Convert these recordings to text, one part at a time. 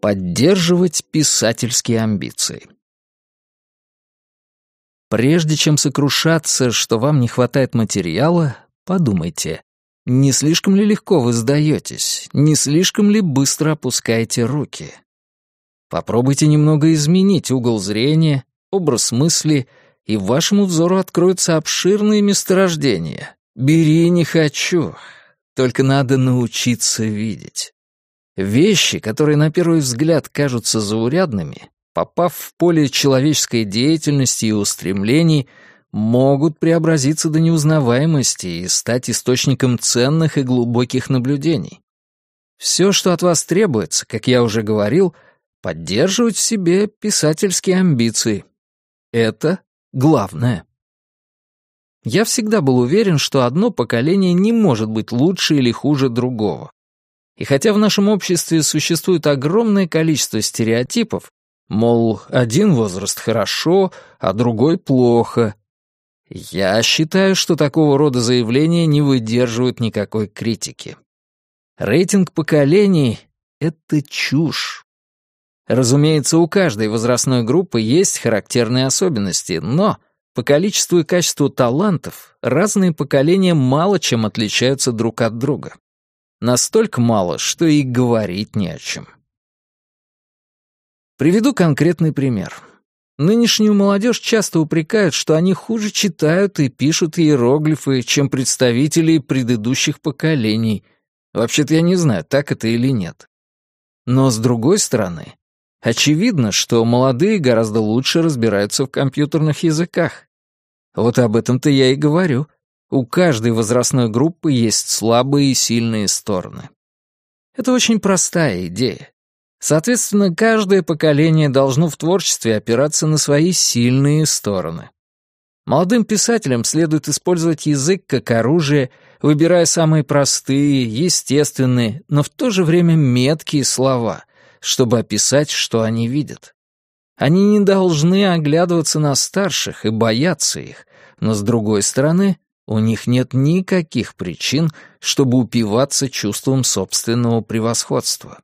Поддерживать писательские амбиции. Прежде чем сокрушаться, что вам не хватает материала, подумайте, не слишком ли легко вы сдаетесь, не слишком ли быстро опускаете руки. Попробуйте немного изменить угол зрения, образ мысли, и вашему взору откроются обширные месторождения. Бери не хочу, только надо научиться видеть. Вещи, которые на первый взгляд кажутся заурядными, попав в поле человеческой деятельности и устремлений, могут преобразиться до неузнаваемости и стать источником ценных и глубоких наблюдений. Все, что от вас требуется, как я уже говорил, поддерживать в себе писательские амбиции. Это главное. Я всегда был уверен, что одно поколение не может быть лучше или хуже другого. И хотя в нашем обществе существует огромное количество стереотипов, мол, один возраст хорошо, а другой плохо, я считаю, что такого рода заявления не выдерживают никакой критики. Рейтинг поколений — это чушь. Разумеется, у каждой возрастной группы есть характерные особенности, но по количеству и качеству талантов разные поколения мало чем отличаются друг от друга. Настолько мало, что и говорить не о чем. Приведу конкретный пример. Нынешнюю молодежь часто упрекают, что они хуже читают и пишут иероглифы, чем представители предыдущих поколений. Вообще-то я не знаю, так это или нет. Но с другой стороны, очевидно, что молодые гораздо лучше разбираются в компьютерных языках. Вот об этом-то я и говорю. У каждой возрастной группы есть слабые и сильные стороны. Это очень простая идея. Соответственно, каждое поколение должно в творчестве опираться на свои сильные стороны. Молодым писателям следует использовать язык как оружие, выбирая самые простые, естественные, но в то же время меткие слова, чтобы описать, что они видят. Они не должны оглядываться на старших и бояться их, но, с другой стороны, у них нет никаких причин, чтобы упиваться чувством собственного превосходства.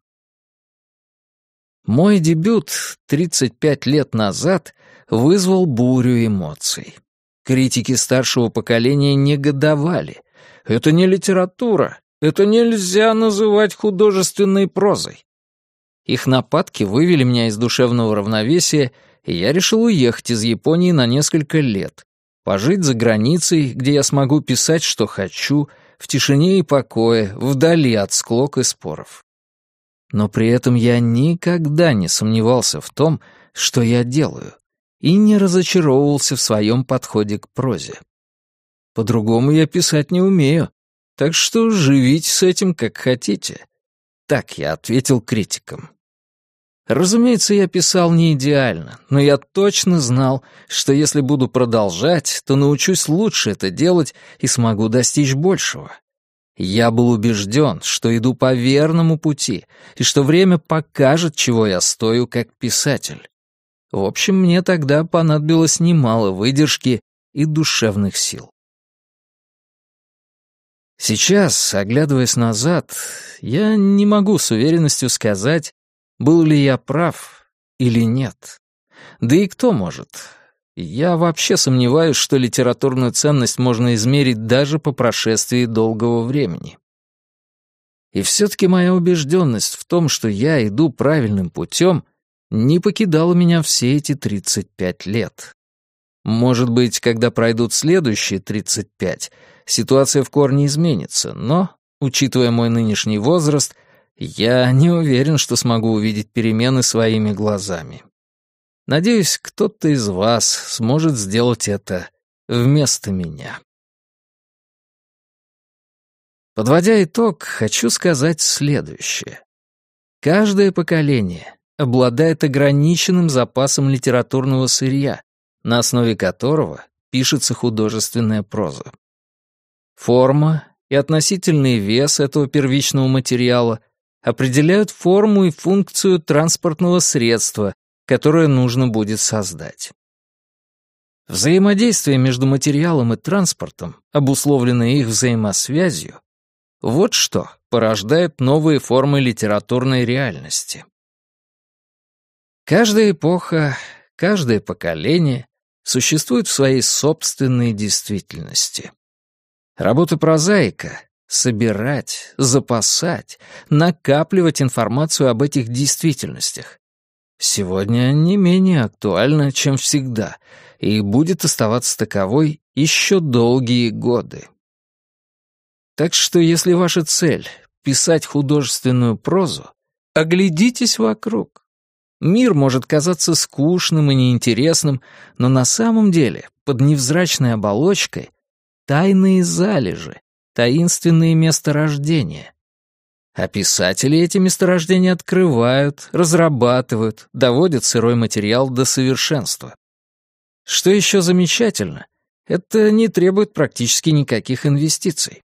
Мой дебют 35 лет назад вызвал бурю эмоций. Критики старшего поколения негодовали. Это не литература, это нельзя называть художественной прозой. Их нападки вывели меня из душевного равновесия, и я решил уехать из Японии на несколько лет, пожить за границей, где я смогу писать, что хочу, в тишине и покое, вдали от склок и споров. Но при этом я никогда не сомневался в том, что я делаю, и не разочаровывался в своем подходе к прозе. По-другому я писать не умею, так что живите с этим как хотите. Так я ответил критикам. Разумеется, я писал не идеально, но я точно знал, что если буду продолжать, то научусь лучше это делать и смогу достичь большего. Я был убежден, что иду по верному пути, и что время покажет, чего я стою как писатель. В общем, мне тогда понадобилось немало выдержки и душевных сил. Сейчас, оглядываясь назад, я не могу с уверенностью сказать, был ли я прав или нет. Да и кто может? Я вообще сомневаюсь, что литературную ценность можно измерить даже по прошествии долгого времени. И все-таки моя убежденность в том, что я иду правильным путем, не покидала меня все эти 35 лет. Может быть, когда пройдут следующие 35, ситуация в корне изменится, но, учитывая мой нынешний возраст, я не уверен, что смогу увидеть перемены своими глазами. Надеюсь, кто-то из вас сможет сделать это вместо меня. Подводя итог, хочу сказать следующее. Каждое поколение обладает ограниченным запасом литературного сырья, на основе которого пишется художественная проза. Форма и относительный вес этого первичного материала определяют форму и функцию транспортного средства, которое нужно будет создать. Взаимодействие между материалом и транспортом, обусловленное их взаимосвязью, вот что порождает новые формы литературной реальности. Каждая эпоха, каждое поколение существует в своей собственной действительности. Работа прозаика — собирать, запасать, накапливать информацию об этих действительностях. Сегодня не менее актуальна, чем всегда, и будет оставаться таковой еще долгие годы. Так что если ваша цель — писать художественную прозу, оглядитесь вокруг. Мир может казаться скучным и неинтересным, но на самом деле под невзрачной оболочкой тайные залежи, таинственные месторождения. А писатели эти месторождения открывают, разрабатывают, доводят сырой материал до совершенства. Что еще замечательно, это не требует практически никаких инвестиций.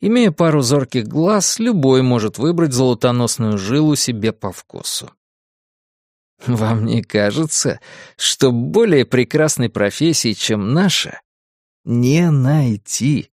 Имея пару зорких глаз, любой может выбрать золотоносную жилу себе по вкусу. Вам не кажется, что более прекрасной профессии, чем наша, не найти?